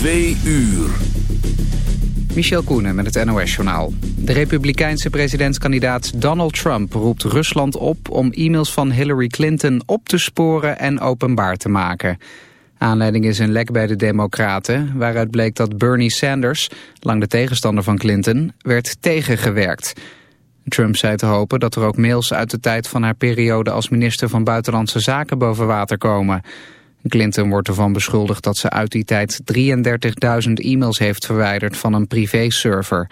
Twee uur. Michel Koenen met het NOS-journaal. De republikeinse presidentskandidaat Donald Trump roept Rusland op... om e-mails van Hillary Clinton op te sporen en openbaar te maken. Aanleiding is een lek bij de Democraten... waaruit bleek dat Bernie Sanders, lang de tegenstander van Clinton... werd tegengewerkt. Trump zei te hopen dat er ook mails uit de tijd van haar periode... als minister van Buitenlandse Zaken boven water komen... Clinton wordt ervan beschuldigd dat ze uit die tijd 33.000 e-mails heeft verwijderd van een privéserver.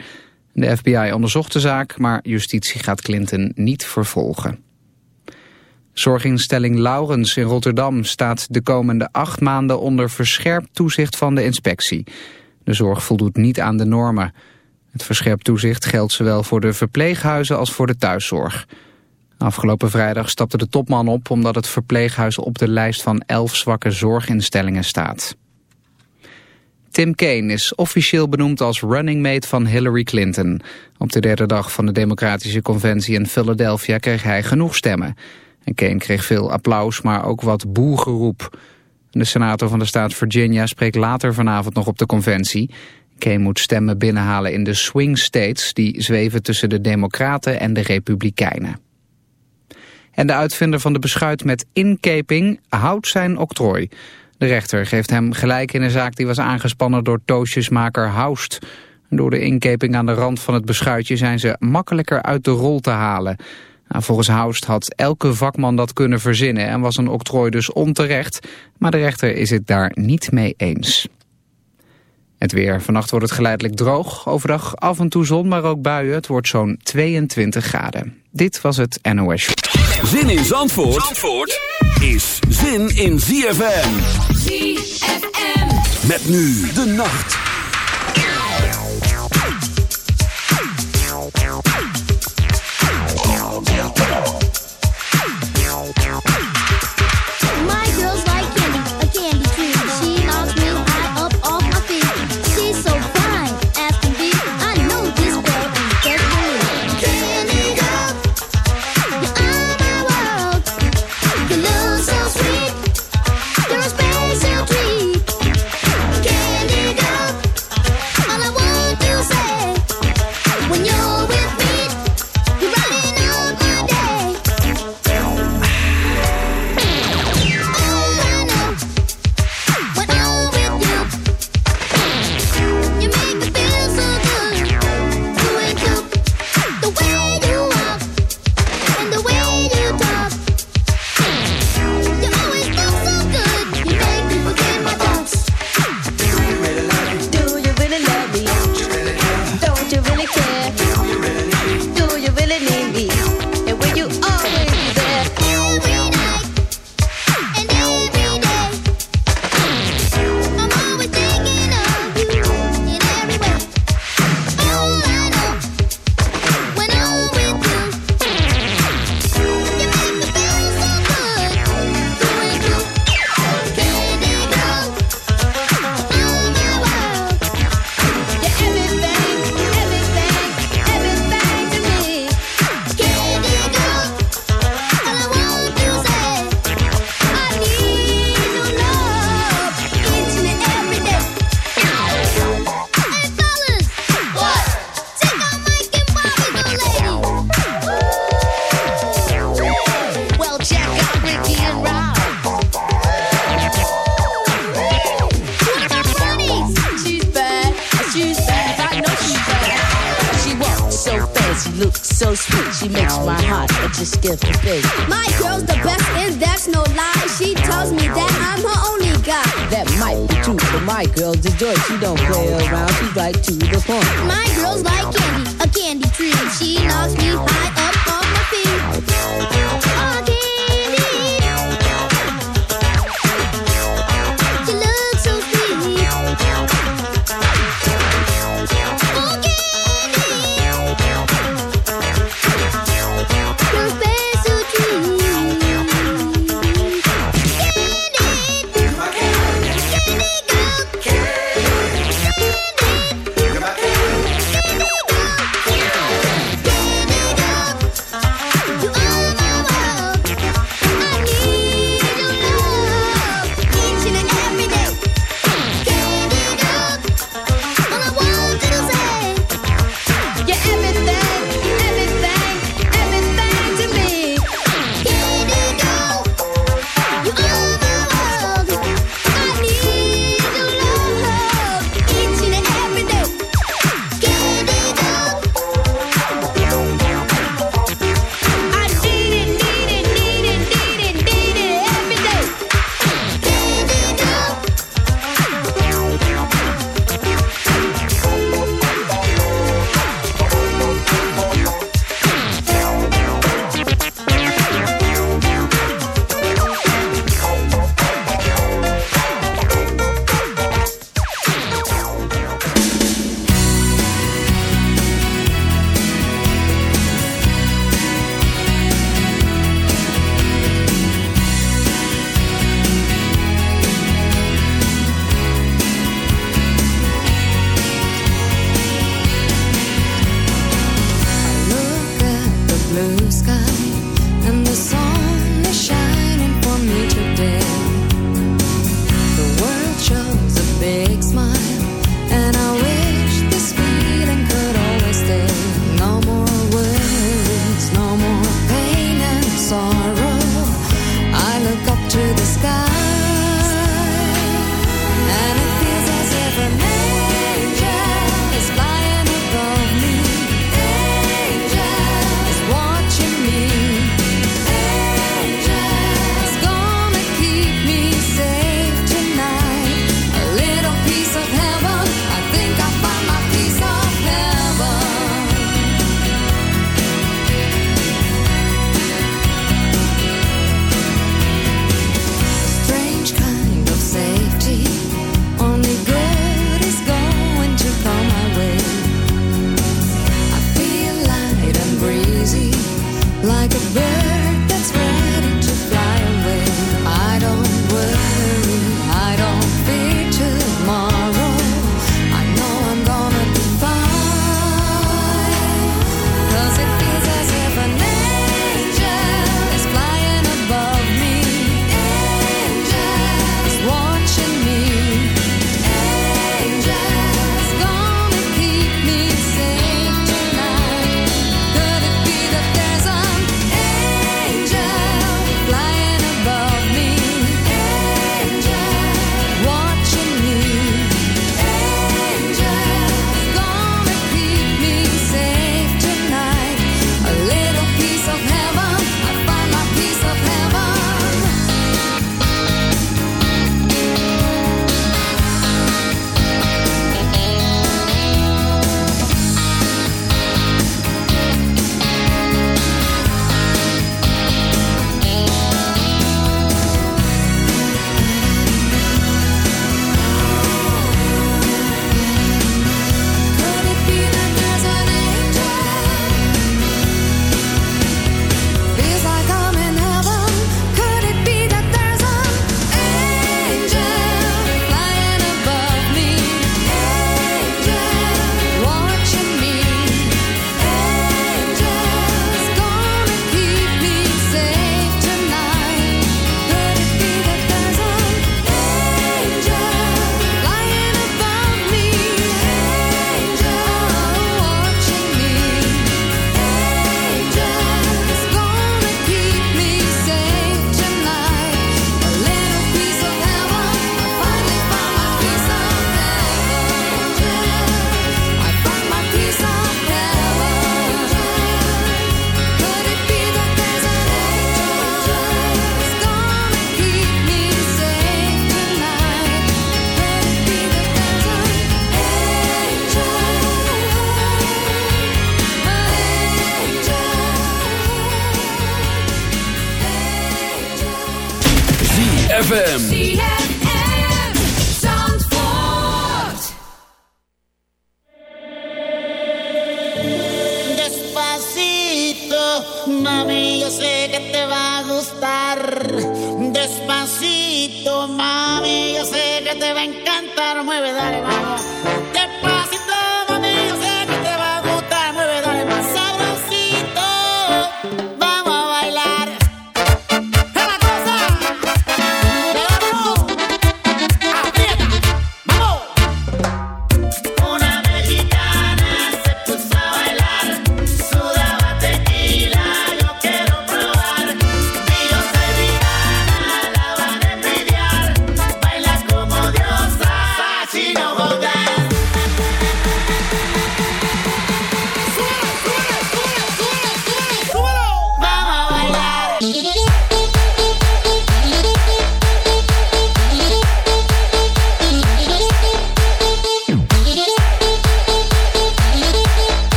De FBI onderzocht de zaak, maar justitie gaat Clinton niet vervolgen. Zorginstelling Laurens in Rotterdam staat de komende acht maanden onder verscherpt toezicht van de inspectie. De zorg voldoet niet aan de normen. Het verscherpt toezicht geldt zowel voor de verpleeghuizen als voor de thuiszorg. Afgelopen vrijdag stapte de topman op omdat het verpleeghuis op de lijst van elf zwakke zorginstellingen staat. Tim Kaine is officieel benoemd als running mate van Hillary Clinton. Op de derde dag van de Democratische Conventie in Philadelphia kreeg hij genoeg stemmen. En Kaine kreeg veel applaus, maar ook wat boegeroep. De senator van de staat Virginia spreekt later vanavond nog op de conventie. Kaine moet stemmen binnenhalen in de swing states... die zweven tussen de Democraten en de Republikeinen. En de uitvinder van de beschuit met inkeping houdt zijn octrooi. De rechter geeft hem gelijk in een zaak die was aangespannen door toosjesmaker Haust. Door de inkeping aan de rand van het beschuitje zijn ze makkelijker uit de rol te halen. Nou, volgens Haust had elke vakman dat kunnen verzinnen en was een octrooi dus onterecht. Maar de rechter is het daar niet mee eens. Het weer. Vannacht wordt het geleidelijk droog. Overdag af en toe zon, maar ook buien. Het wordt zo'n 22 graden. Dit was het NOS. Zin in Zandvoort, Zandvoort is zin in ZFM. ZFM. Met nu de nacht. Beat. My girl's the best, and that's no lie. She tells me that I'm her only guy. That might be true, but my girl's a joy. She don't play around, she's right to the point. ZFM.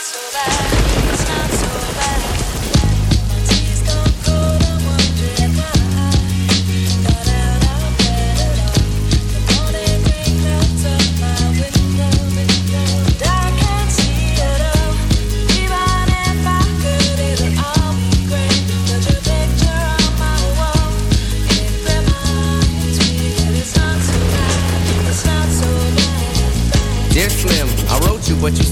so bad.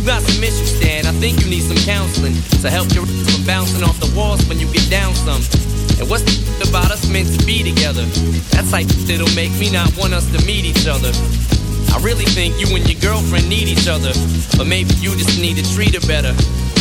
You got some issues, Stan. I think you need some counseling to help your from bouncing off the walls when you get down some. And what's the about us meant to be together? That's like that'll make me not want us to meet each other. I really think you and your girlfriend need each other, but maybe you just need to treat her better.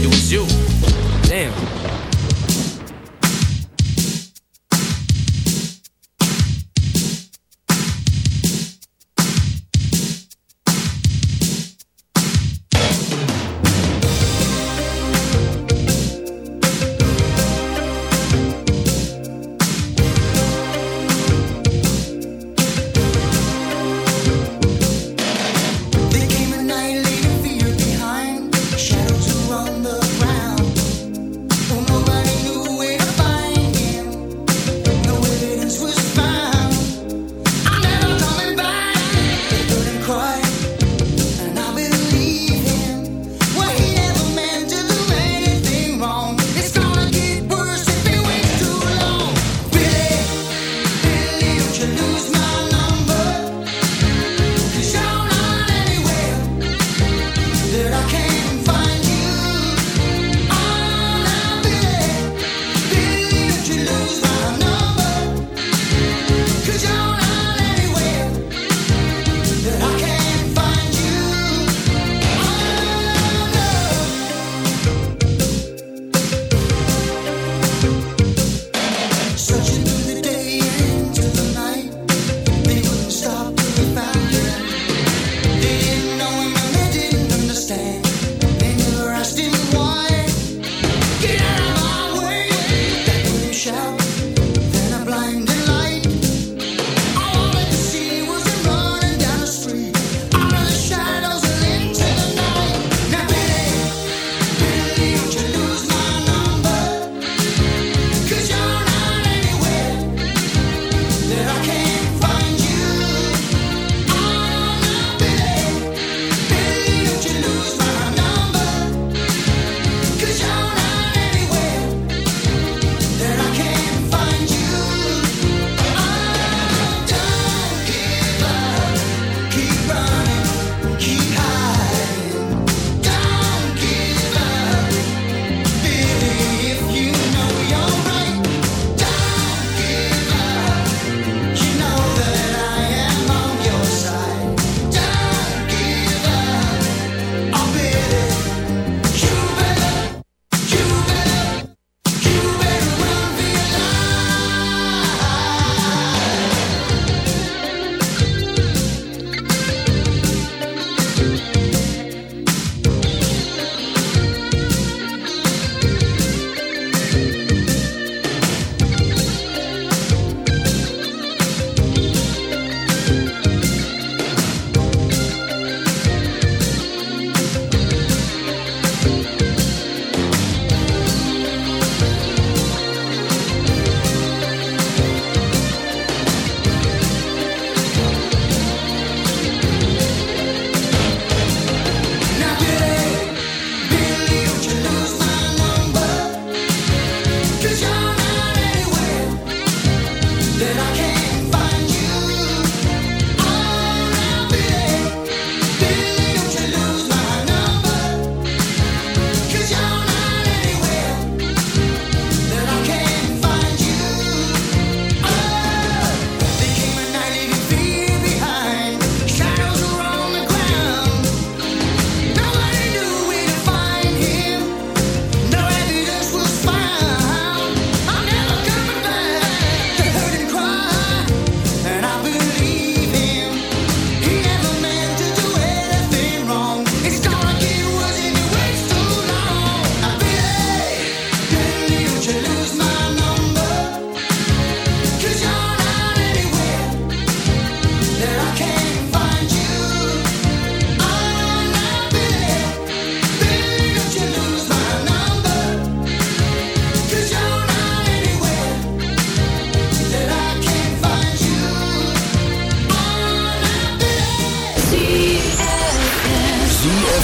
it was you. Damn. friends with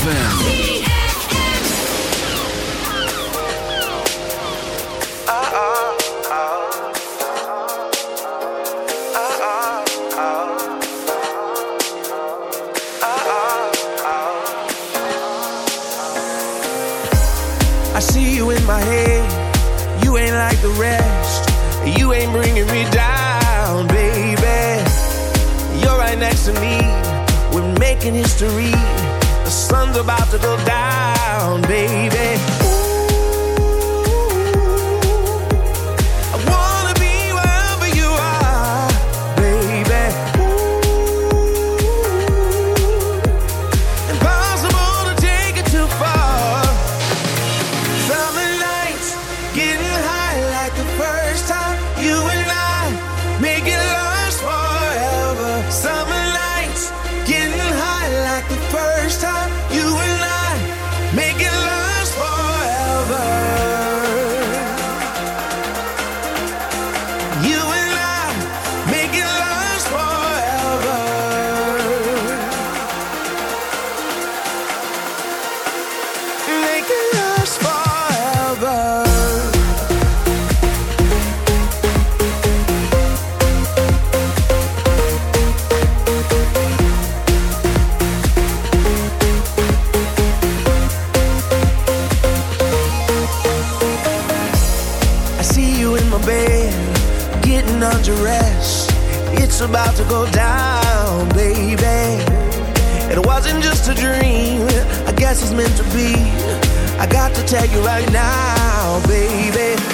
ZFM. was meant to be. I got to tell you right now, baby.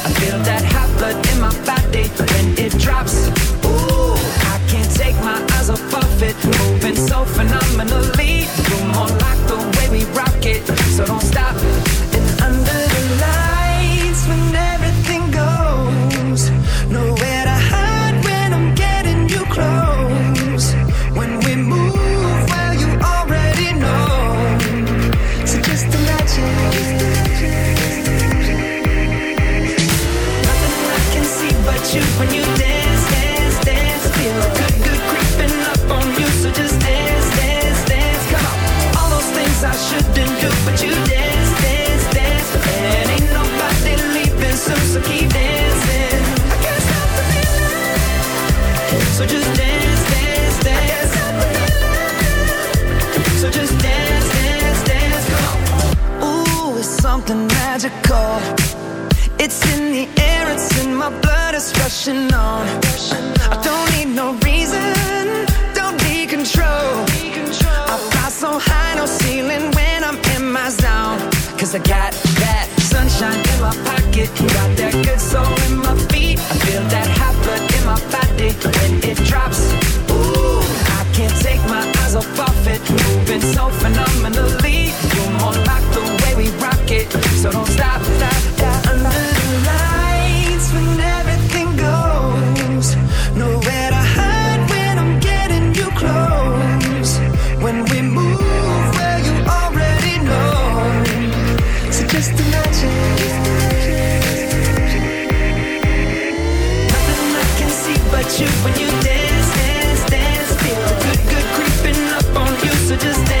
just stay.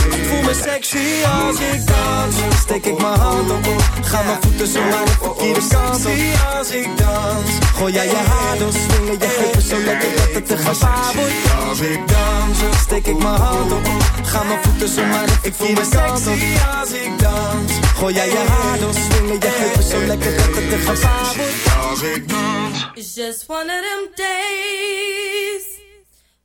Me sexy als ik dans. Steek ik mijn hand op, ga mijn voeten zo maar de verkeerde kant op. als ik dans. Gooi jij je haar door, swingen je heupen zo lekker dat het te gevaar wordt. Als ik dans, steek ik mijn hand op, ga mijn voeten zo maar de verkeerde kant op. als ik dans. Gooi jij je haar door, swingen je heupen zo lekker dat het te gevaar wordt. Als ik dans. It's just one of them days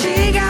she got